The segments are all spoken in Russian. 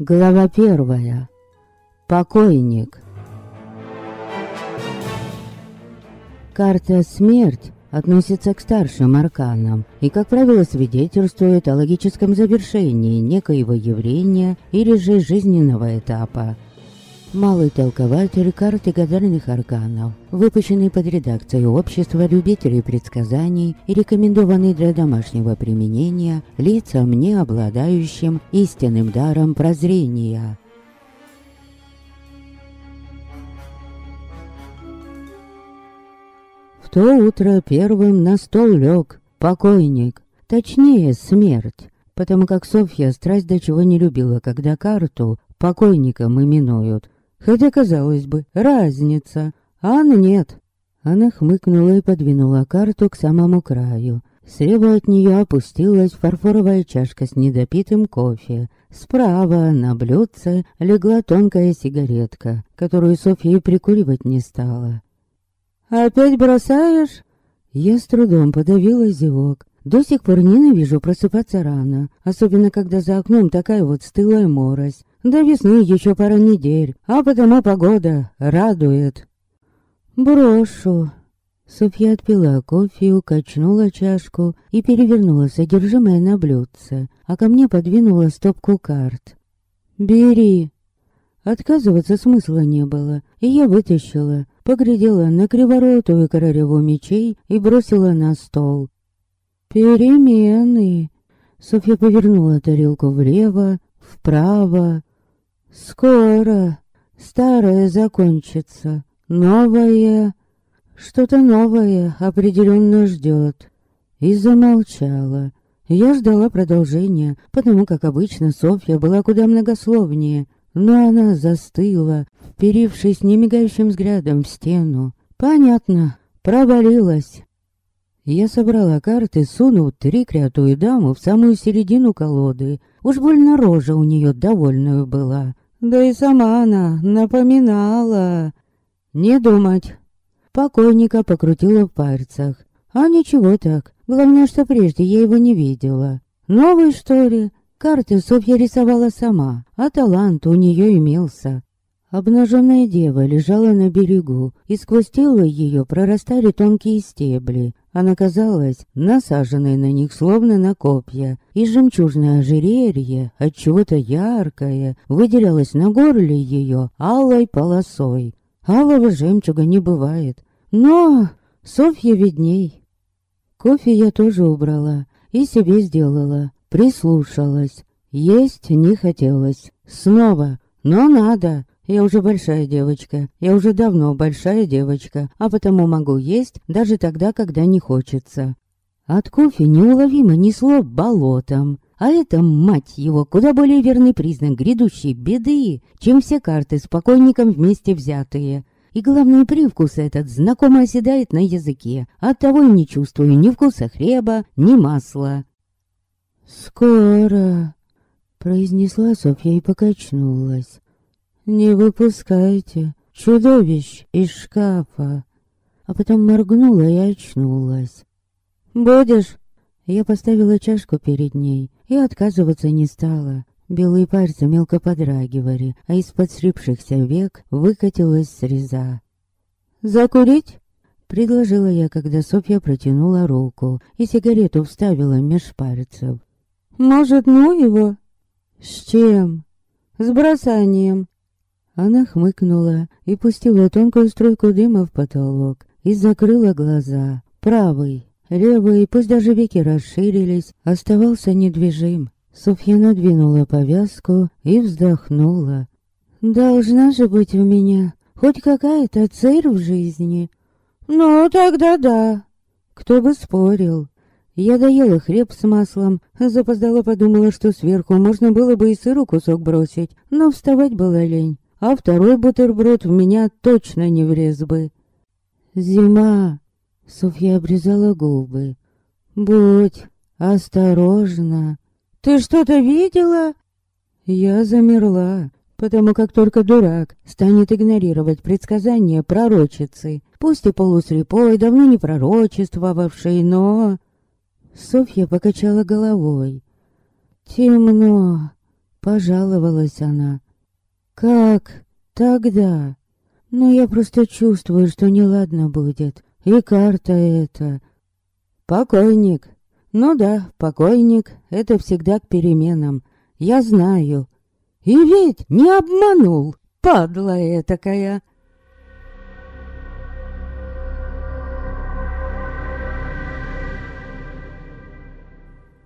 Глава первая. Покойник. Карта «Смерть» относится к старшим арканам и, как правило, свидетельствует о логическом завершении некоего явления или же жизненного этапа. Малый толкователь карты гадальных арканов, выпущенный под редакцией Общества любителей предсказаний и рекомендованный для домашнего применения лицам, не обладающим истинным даром прозрения. В то утро первым на стол лег покойник, точнее смерть, потому как Софья страсть до чего не любила, когда карту покойником именуют. Хотя, казалось бы, разница, а нет. Она хмыкнула и подвинула карту к самому краю. Слева от нее опустилась фарфоровая чашка с недопитым кофе. Справа на блюдце легла тонкая сигаретка, которую Софья и прикуривать не стала. «Опять бросаешь?» Я с трудом подавила зевок. До сих пор ненавижу просыпаться рано, особенно когда за окном такая вот стылая морось. До весны еще пара недель, а потому погода радует. Брошу. Софья отпила кофе, укачнула чашку и перевернула содержимое на блюдце, а ко мне подвинула стопку карт. «Бери». Отказываться смысла не было, и я вытащила, поглядела на криворотую королеву мечей и бросила на стол. «Перемены!» Софья повернула тарелку влево, вправо. «Скоро старое закончится, новое...» Что-то новое определенно ждет. И замолчала. Я ждала продолжения, потому как обычно Софья была куда многословнее, но она застыла, вперившись немигающим взглядом в стену. Понятно, провалилась. Я собрала карты, сунув треклятую даму в самую середину колоды. Уж больно рожа у нее довольную была. Да и сама она напоминала. Не думать. Покойника покрутила в пальцах. А ничего так. Главное, что прежде я его не видела. Новый, что ли? Карты Софья рисовала сама, а талант у нее имелся. Обнаженная дева лежала на берегу, и сквозь тело ее прорастали тонкие стебли. Она казалась насаженной на них словно на копья, и жемчужное ожерелье, от чего-то яркое, выделялось на горле ее алой полосой. Алого жемчуга не бывает, но Софья видней. Кофе я тоже убрала и себе сделала. Прислушалась. Есть не хотелось. Снова. Но надо. Я уже большая девочка. Я уже давно большая девочка. А потому могу есть даже тогда, когда не хочется. От кофе неуловимо несло болотом. А это, мать его, куда более верный признак грядущей беды, чем все карты с покойником вместе взятые. И главный привкус этот знакомо оседает на языке. Оттого и не чувствую ни вкуса хлеба, ни масла. «Скоро!» — произнесла Софья и покачнулась. «Не выпускайте чудовищ из шкафа!» А потом моргнула и очнулась. «Будешь?» Я поставила чашку перед ней и отказываться не стала. Белые пальцы мелко подрагивали, а из-под срипшихся век выкатилась среза. «Закурить?» — предложила я, когда Софья протянула руку и сигарету вставила меж пальцев. Может, ну его? С чем? С бросанием. Она хмыкнула и пустила тонкую струйку дыма в потолок и закрыла глаза. Правый, левый, пусть даже веки расширились, оставался недвижим. Софья надвинула повязку и вздохнула. «Должна же быть у меня хоть какая-то цель в жизни». «Ну, тогда да». Кто бы спорил. Я доела хлеб с маслом, запоздала подумала, что сверху можно было бы и сыру кусок бросить, но вставать была лень, а второй бутерброд в меня точно не влез бы. «Зима!» — Софья обрезала губы. «Будь осторожна!» «Ты что-то видела?» Я замерла, потому как только дурак станет игнорировать предсказания пророчицы, пусть и полуслепой, давно не пророчествовавшей, но... Софья покачала головой. «Темно», — Пожаловалась она. Как тогда? Но я просто чувствую, что неладно будет. И карта эта. Покойник. Ну да, покойник — это всегда к переменам. Я знаю. И ведь не обманул, падла этакая.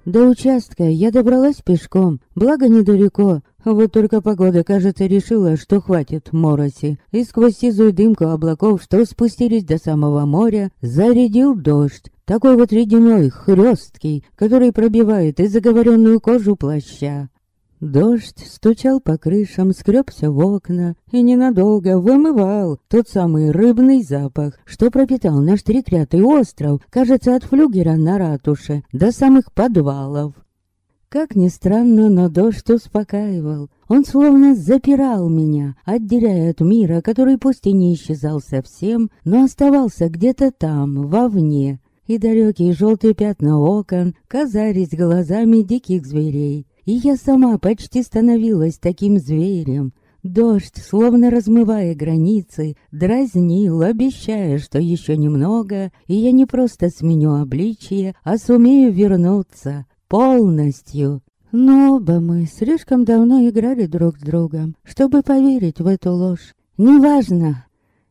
До участка я добралась пешком, благо недалеко. Вот только погода, кажется, решила, что хватит мороси. И сквозь сизую дымку облаков, что спустились до самого моря, зарядил дождь. Такой вот ледяной, хресткий, который пробивает и заговоренную кожу плаща. Дождь стучал по крышам, скребся в окна и ненадолго вымывал тот самый рыбный запах, что пропитал наш треклятый остров, кажется, от флюгера на ратуше до самых подвалов. Как ни странно, но дождь успокаивал. Он словно запирал меня, отделяя от мира, который пусть и не исчезал совсем, но оставался где-то там, вовне. И далекие желтые пятна окон казались глазами диких зверей, и я сама почти становилась таким зверем. Дождь, словно размывая границы, дразнил, обещая, что еще немного, и я не просто сменю обличие, а сумею вернуться полностью. Но оба мы слишком давно играли друг с другом, чтобы поверить в эту ложь. Неважно.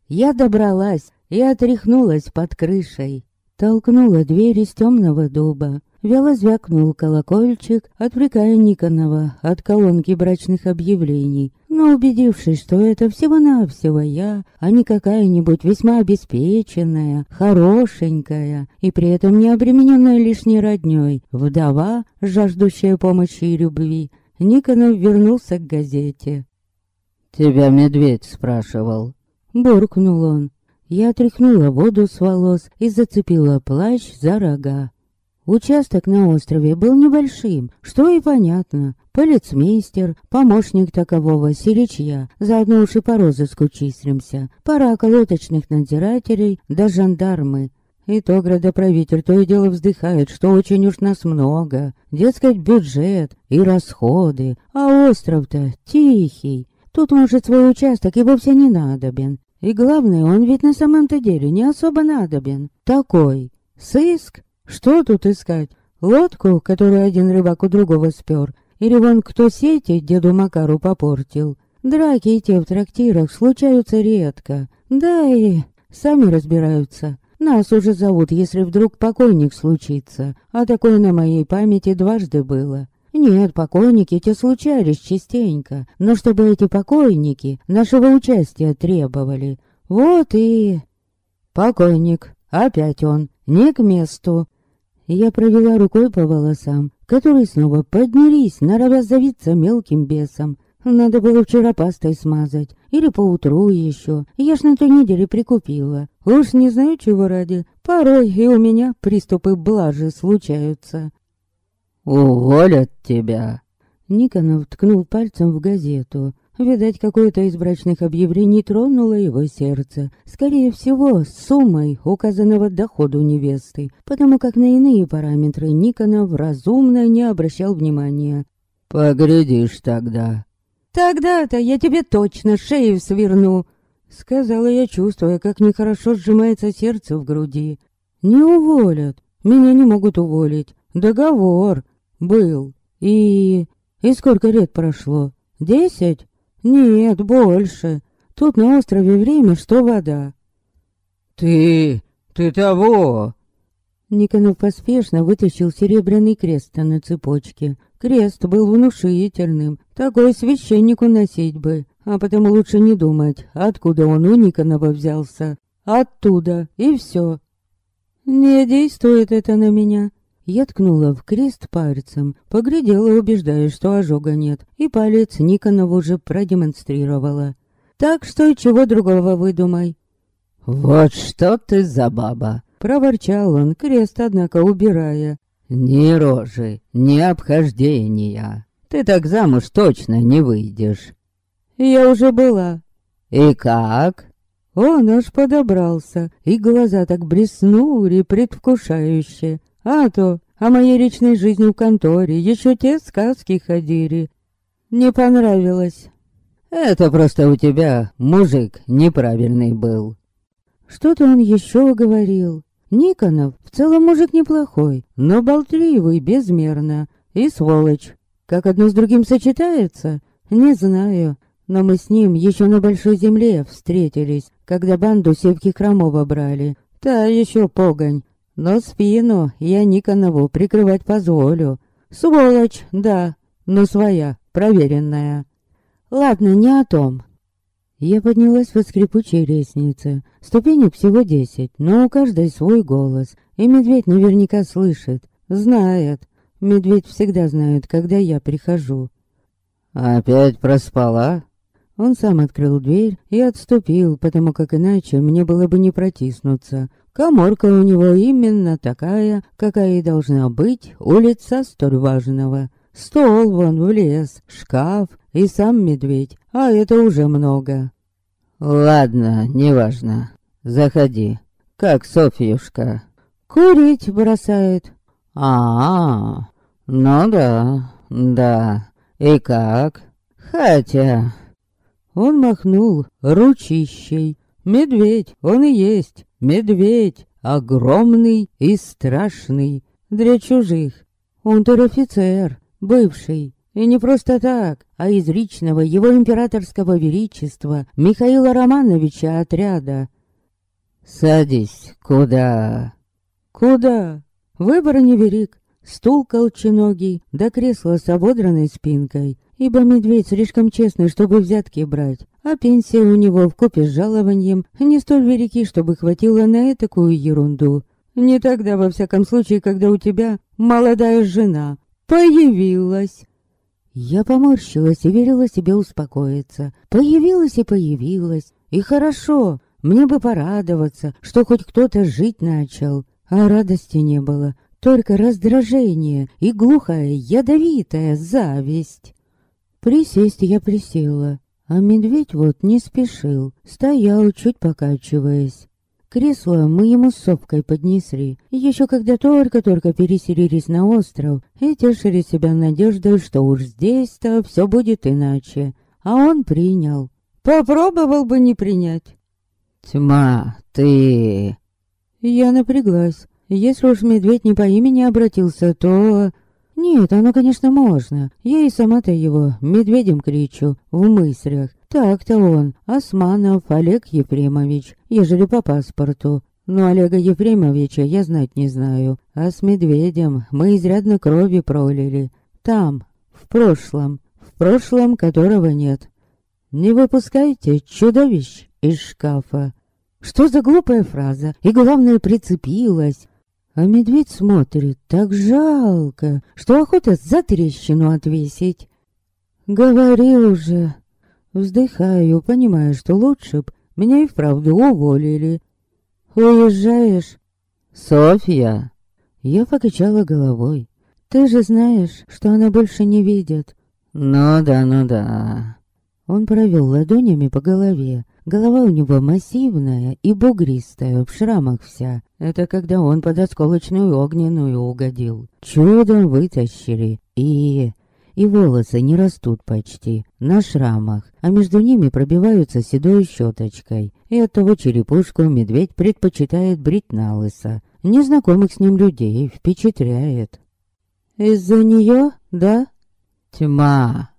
Я добралась и отряхнулась под крышей. Толкнула дверь из темного дуба. Вяло звякнул колокольчик, отвлекая Никонова от колонки брачных объявлений. Но убедившись, что это всего-навсего я, а не какая-нибудь весьма обеспеченная, хорошенькая и при этом не обремененная лишней роднёй, вдова, жаждущая помощи и любви, Никонов вернулся к газете. «Тебя медведь спрашивал», — буркнул он. Я отряхнула воду с волос и зацепила плащ за рога. Участок на острове был небольшим, что и понятно. Полицмейстер, помощник такового, сиречья, заодно уж и по розыску числимся, пара околоточных надзирателей да жандармы. И то градоправитель то и дело вздыхает, что очень уж нас много. Дескать, бюджет и расходы, а остров-то тихий. Тут, может, свой участок и вовсе не надобен. И главное, он ведь на самом-то деле не особо надобен. Такой. Сыск что тут искать? Лодку, которую один рыбак у другого спер? Или вон кто сети деду Макару попортил? Драки и те в трактирах случаются редко. Да и сами разбираются. Нас уже зовут, если вдруг покойник случится. А такое на моей памяти дважды было. Нет, покойники те случались частенько. Но чтобы эти покойники нашего участия требовали. Вот и... Покойник. Опять он. Не к месту. Я провела рукой по волосам, которые снова поднялись, норовя завиться мелким бесом. Надо было вчера пастой смазать, или поутру еще. Я ж на той неделе прикупила. Уж не знаю, чего ради. Порой и у меня приступы блажи случаются. «Уволят тебя!» Никонов ткнул пальцем в газету. Видать, какое-то из брачных объявлений тронуло его сердце. Скорее всего, с суммой указанного доходу невесты, потому как на иные параметры Никонов разумно не обращал внимания. «Поглядишь тогда». «Тогда-то я тебе точно шею сверну», — сказала я, чувствуя, как нехорошо сжимается сердце в груди. «Не уволят. Меня не могут уволить. Договор был. И... И сколько лет прошло? Десять?» «Нет, больше. Тут на острове время, что вода». «Ты... ты того...» Никонов поспешно вытащил серебряный крест на цепочке. Крест был внушительным, такой священнику носить бы, а потому лучше не думать, откуда он у Никонова взялся. Оттуда, и все. Не действует это на меня. Я ткнула в крест пальцем, поглядела, убеждаясь, что ожога нет, и палец Никонов уже продемонстрировала. Так что чего другого выдумай. «Вот что ты за баба!» Проворчал он, крест, однако, убирая. «Ни рожи, ни обхождения. Ты так замуж точно не выйдешь». «Я уже была». «И как?» Он аж подобрался, и глаза так блеснули предвкушающе. А то о моей личной жизни в конторе еще те сказки ходили. Не понравилось. Это просто у тебя мужик неправильный был. Что-то он еще говорил. Никонов в целом мужик неплохой, но болтливый безмерно. И сволочь. Как одно с другим сочетается? Не знаю. Но мы с ним еще на Большой Земле встретились, когда банду Севки Хромова брали. Та еще погонь. Но спину я Никонову прикрывать позволю. Сволочь, да, но своя, проверенная. Ладно, не о том. Я поднялась по скрипучей лестнице. Ступенек всего десять, но у каждой свой голос. И медведь наверняка слышит, знает. Медведь всегда знает, когда я прихожу. «Опять проспала?» Он сам открыл дверь и отступил, потому как иначе мне было бы не протиснуться. Коморка у него именно такая, какая и должна быть у лица столь важного. Стол вон в лес, шкаф и сам медведь, а это уже много. Ладно, неважно. Заходи. Как Софьюшка? Курить бросает. А, -а, -а. ну да, да. И как? Хотя... Он махнул ручищей. Медведь, он и есть. Медведь, огромный и страшный. Для чужих. Он офицер, бывший. И не просто так, а из личного его императорского величества Михаила Романовича отряда. «Садись, куда?» «Куда?» Выбор невелик. Стул колченогий, да кресло с ободранной спинкой, ибо медведь слишком честный, чтобы взятки брать, а пенсия у него в купе с жалованием не столь велики, чтобы хватило на такую ерунду. Не тогда, во всяком случае, когда у тебя молодая жена появилась. Я поморщилась и верила себе успокоиться. Появилась и появилась. И хорошо, мне бы порадоваться, что хоть кто-то жить начал. А радости не было, только раздражение и глухая, ядовитая зависть. Присесть я присела, а медведь вот не спешил, стоял, чуть покачиваясь. Кресло мы ему с сопкой поднесли, еще когда только-только переселились на остров и тешили себя надеждой, что уж здесь-то все будет иначе. А он принял. Попробовал бы не принять. «Тьма, ты...» Я напряглась. Если уж медведь не по имени обратился, то... Нет, оно, конечно, можно. Я и сама-то его медведем кричу в мыслях. Так-то он, Османов Олег Ефремович, ежели по паспорту. Но Олега Ефремовича я знать не знаю. А с медведем мы изрядно крови пролили. Там, в прошлом, в прошлом которого нет. Не выпускайте чудовищ из шкафа. Что за глупая фраза? И главное, прицепилась. А медведь смотрит так жалко, что охота за трещину отвесить. Говори уже. Вздыхаю, понимая, что лучше б меня и вправду уволили. Уезжаешь? Софья? Я покачала головой. Ты же знаешь, что она больше не видит. Ну да, ну да. Он провел ладонями по голове. Голова у него массивная и бугристая, в шрамах вся. Это когда он под осколочную огненную угодил. Чудом вытащили. И... И волосы не растут почти, на шрамах, а между ними пробиваются седой щеточкой. И оттого черепушку медведь предпочитает брить на лысо. Незнакомых с ним людей впечатляет. «Из-за нее, да?» «Тьма!»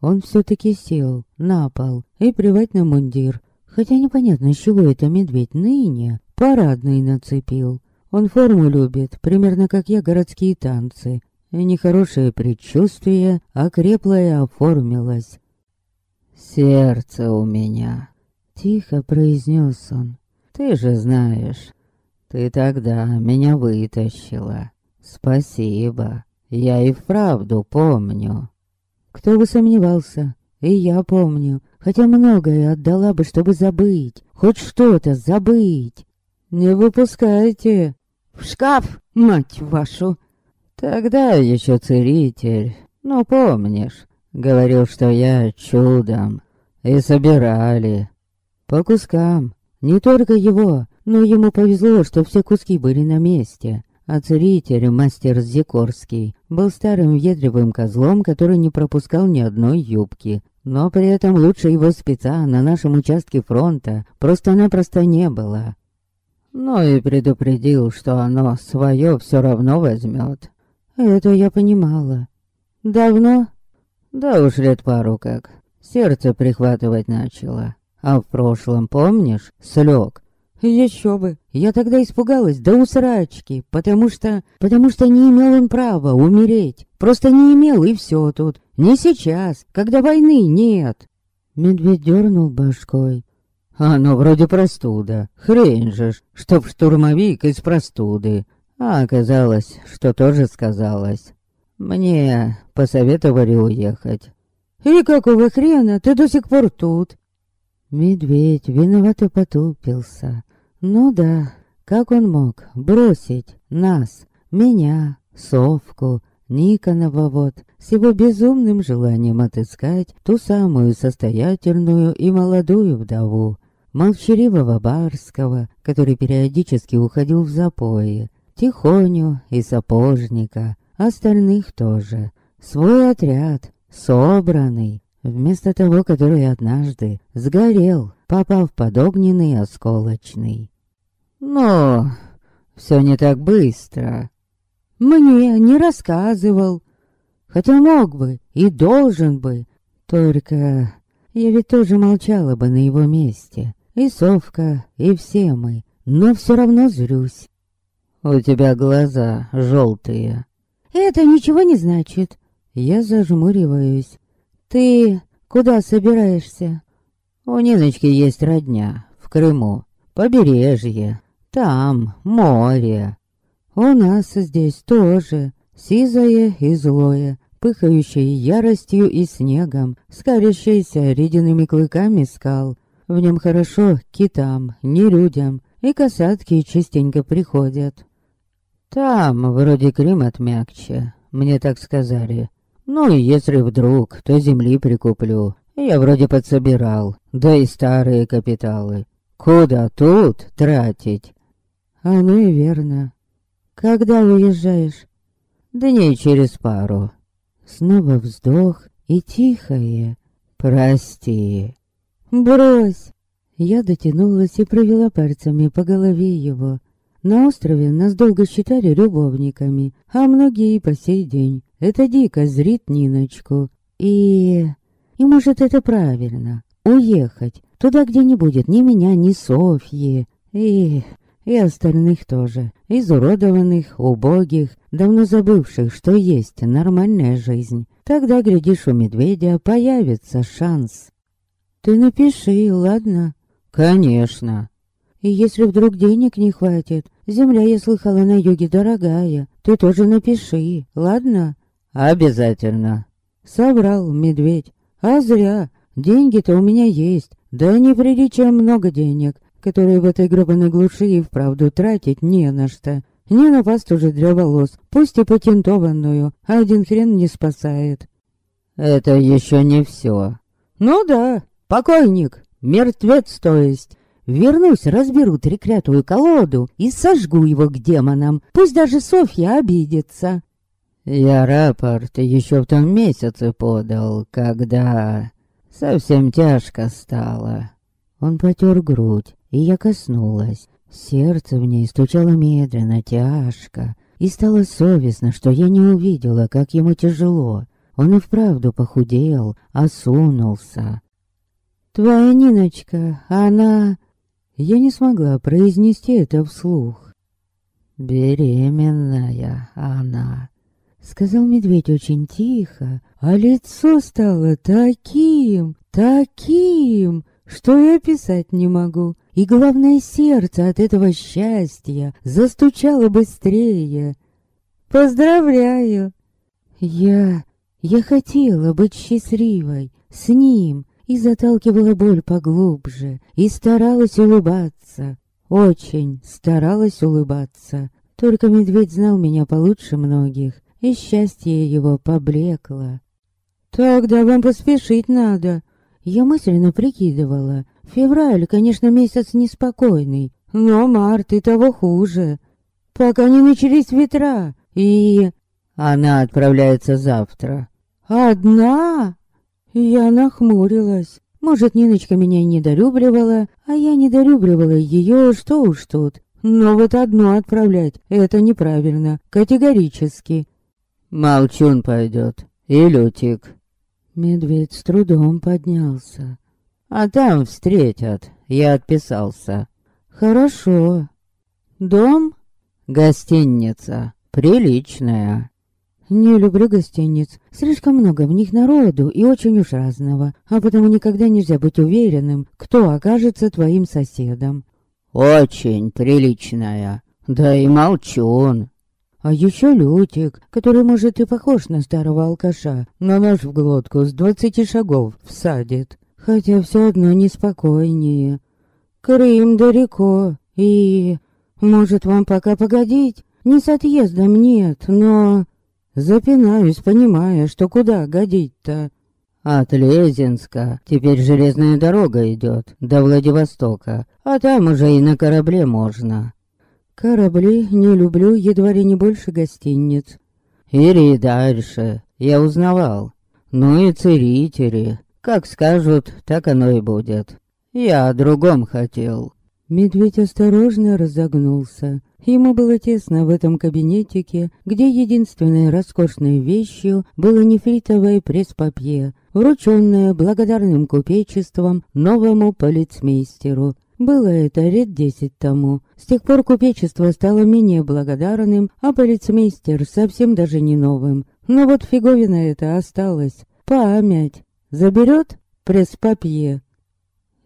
Он все-таки сел на пол и плевать на мундир. Хотя непонятно, с чего это медведь ныне парадный нацепил. Он форму любит, примерно как я городские танцы. И нехорошее предчувствие окреплое оформилось. «Сердце у меня», — тихо произнес он. «Ты же знаешь, ты тогда меня вытащила. Спасибо, я и вправду помню». Кто бы сомневался, и я помню, хотя многое отдала бы, чтобы забыть, хоть что-то забыть. Не выпускайте. В шкаф, мать вашу. Тогда еще целитель, ну помнишь, говорил, что я чудом. И собирали. По кускам. Не только его, но ему повезло, что все куски были на месте. А целитель, мастер Зикорский, был старым ведревым козлом, который не пропускал ни одной юбки. Но при этом лучше его спеца на нашем участке фронта просто-напросто не было. Ну и предупредил, что оно свое все равно возьмет. Это я понимала. Давно? Да уж лет пару как. Сердце прихватывать начало. А в прошлом, помнишь, слег. Еще бы. Я тогда испугалась до усрачки, потому что... Потому что не имел он права умереть. Просто не имел, и все тут. Не сейчас, когда войны нет. Медведь дернул башкой. Оно вроде простуда. Хрень же ж, чтоб штурмовик из простуды. А оказалось, что тоже сказалось. Мне посоветовали уехать. «И какого хрена ты до сих пор тут?» Медведь виновато потупился. Ну да, как он мог бросить нас, меня, совку, Никонова вот, с его безумным желанием отыскать ту самую состоятельную и молодую вдову, молчаливого Барского, который периодически уходил в запои, Тихоню и Сапожника, остальных тоже, свой отряд, собранный, вместо того, который однажды сгорел, попав под огненный осколочный. Но все не так быстро. Мне не рассказывал, хотя мог бы и должен бы, только я ведь тоже молчала бы на его месте, и Совка, и все мы, но все равно зрюсь. У тебя глаза желтые. Это ничего не значит. Я зажмуриваюсь. «Ты куда собираешься?» «У Ниночки есть родня, в Крыму, побережье, там море. У нас здесь тоже сизое и злое, пыхающее яростью и снегом, скалящееся редяными клыками скал. В нем хорошо китам, не людям, и касатки частенько приходят. Там вроде климат мягче, мне так сказали. Ну и если вдруг, то земли прикуплю. Я вроде подсобирал, да и старые капиталы. Куда тут тратить? А ну и верно. Когда уезжаешь? Дней через пару. Снова вздох и тихое. Прости. Брось. Я дотянулась и провела пальцами по голове его. На острове нас долго считали любовниками, а многие и по сей день. Это дико зрит Ниночку. И... И может это правильно. Уехать. Туда, где не будет ни меня, ни Софьи. И... И остальных тоже. Изуродованных, убогих, давно забывших, что есть нормальная жизнь. Тогда, глядишь, у медведя появится шанс. Ты напиши, ладно? Конечно. И если вдруг денег не хватит, земля, я слыхала, на юге дорогая, ты тоже напиши, ладно? «Обязательно!» Соврал медведь. «А зря! Деньги-то у меня есть. Да не приличия много денег, которые в этой гробаной глуши и вправду тратить не на что. Не на пасту же для волос, пусть и патентованную, а один хрен не спасает». «Это еще не все». «Ну да, покойник, мертвец то есть». Вернусь, разберу треклятую колоду и сожгу его к демонам. Пусть даже Софья обидится. Я рапорт еще в том месяце подал, когда совсем тяжко стало. Он потер грудь, и я коснулась. Сердце в ней стучало медленно, тяжко, и стало совестно, что я не увидела, как ему тяжело. Он и вправду похудел, осунулся. «Твоя Ниночка, она...» Я не смогла произнести это вслух. «Беременная она», Сказал медведь очень тихо, а лицо стало таким, таким, что и описать не могу. И главное, сердце от этого счастья застучало быстрее. Поздравляю! Я... я хотела быть счастливой, с ним, и заталкивала боль поглубже, и старалась улыбаться. Очень старалась улыбаться. Только медведь знал меня получше многих, и счастье его поблекло. «Тогда вам поспешить надо!» Я мысленно прикидывала. Февраль, конечно, месяц неспокойный, но март и того хуже. пока не начались ветра, и... Она отправляется завтра. Одна? Я нахмурилась. Может, Ниночка меня недолюбливала, а я недолюбливала ее, что уж тут. Но вот одно отправлять — это неправильно, категорически. Молчун пойдет. И Лютик. Медведь с трудом поднялся. А там встретят. Я отписался. Хорошо. Дом? Гостиница. Приличная. Не люблю гостиниц. Слишком много в них народу и очень уж разного. А потому никогда нельзя быть уверенным, кто окажется твоим соседом. Очень приличная. Да и молчун. А еще Лютик, который, может, и похож на старого алкаша, но нож в глотку с двадцати шагов всадит. Хотя все одно неспокойнее. Крым далеко, и... Может, вам пока погодить? Не с отъездом нет, но... Запинаюсь, понимая, что куда годить-то. От Лезинска теперь железная дорога идет до Владивостока, а там уже и на корабле можно. Корабли не люблю едва ли не больше гостиниц. Ири дальше, я узнавал. Ну и царители, как скажут, так оно и будет. Я о другом хотел. Медведь осторожно разогнулся. Ему было тесно в этом кабинетике, где единственной роскошной вещью было нефритовое пресс-папье, врученное благодарным купечеством новому полицмейстеру. Было это лет десять тому. С тех пор купечество стало менее благодарным, а полицмейстер совсем даже не новым. Но вот фиговина это осталась. Память. Заберет пресс-папье.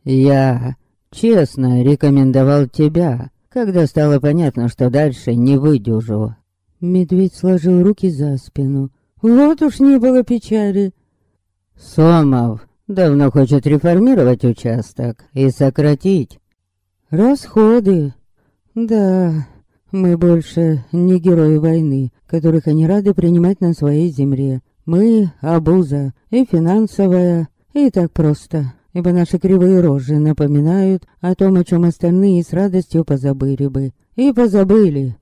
Я Честно рекомендовал тебя, когда стало понятно, что дальше не выдержу. Медведь сложил руки за спину. Вот уж не было печали. Сомов давно хочет реформировать участок и сократить. Расходы. Да, мы больше не герои войны, которых они рады принимать на своей земле. Мы — обуза, и финансовая, и так просто ибо наши кривые рожи напоминают о том, о чем остальные с радостью позабыли бы. И позабыли.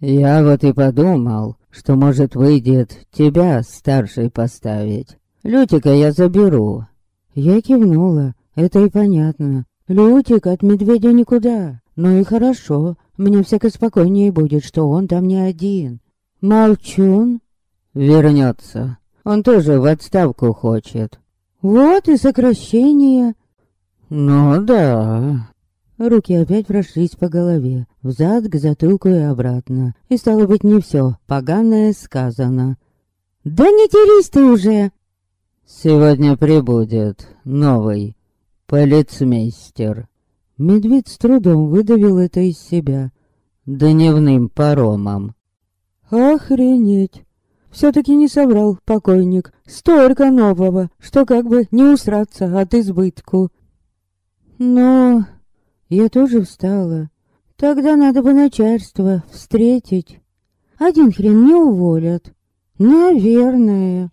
Я вот и подумал, что, может, выйдет тебя старшей поставить. Лютика я заберу. Я кивнула. Это и понятно. Лютик от медведя никуда. Ну и хорошо. Мне всяко спокойнее будет, что он там не один. Молчун? Вернется. Он тоже в отставку хочет. Вот и сокращение. Ну да. Руки опять прошлись по голове, взад к затылку и обратно. И стало быть, не все поганое сказано. Да не терись ты уже! Сегодня прибудет новый полицмейстер. Медведь с трудом выдавил это из себя. Дневным паромом. Охренеть! Все-таки не соврал покойник. Столько нового, что как бы не усраться от избытку. Но я тоже встала. Тогда надо бы начальство встретить. Один хрен не уволят. Наверное.